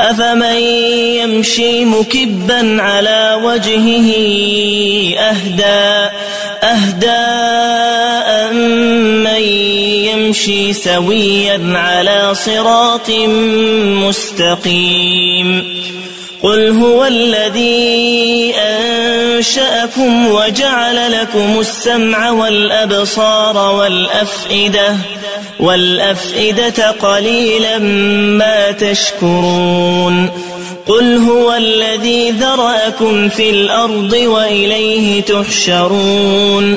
أفمن يمشي مكبا على وجهه أهدى أهدى أمن يمشي سويا على صراط مستقيم. قل هو الذي أنشأكم وجعل لكم السمع والأبصار والأفئدة والأفئدة قليلا ما تشكرون قل هو الذي ذرأكم في الأرض وإليه تحشرون